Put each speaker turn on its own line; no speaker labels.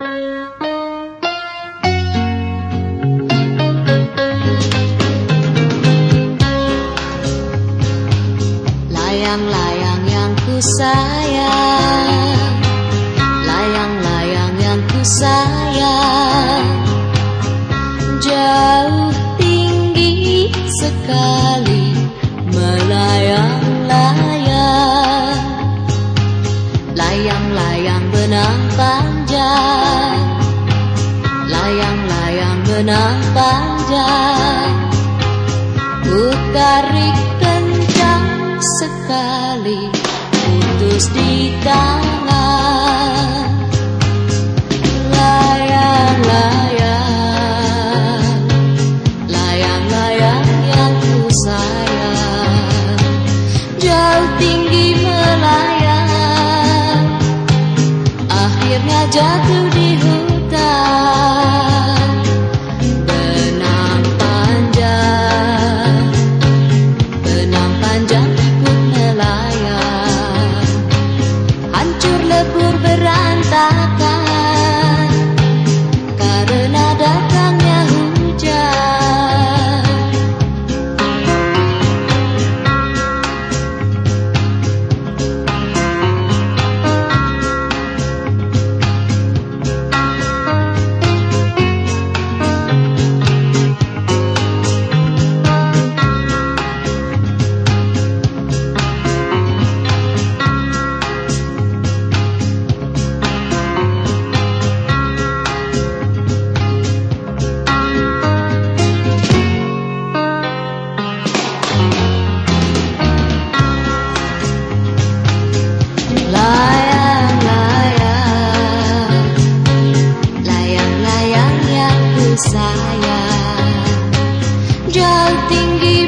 Layang-layang yang ku sayang. Layang-layang yang ku sayang. Jauh tinggi sekali benang panjang Ku tarik sekali putus di tangan? Layang-layang layang-layang yang ku sayang. Jauh tinggi melayang akhirnya jatuh sayang. Jauh tinggi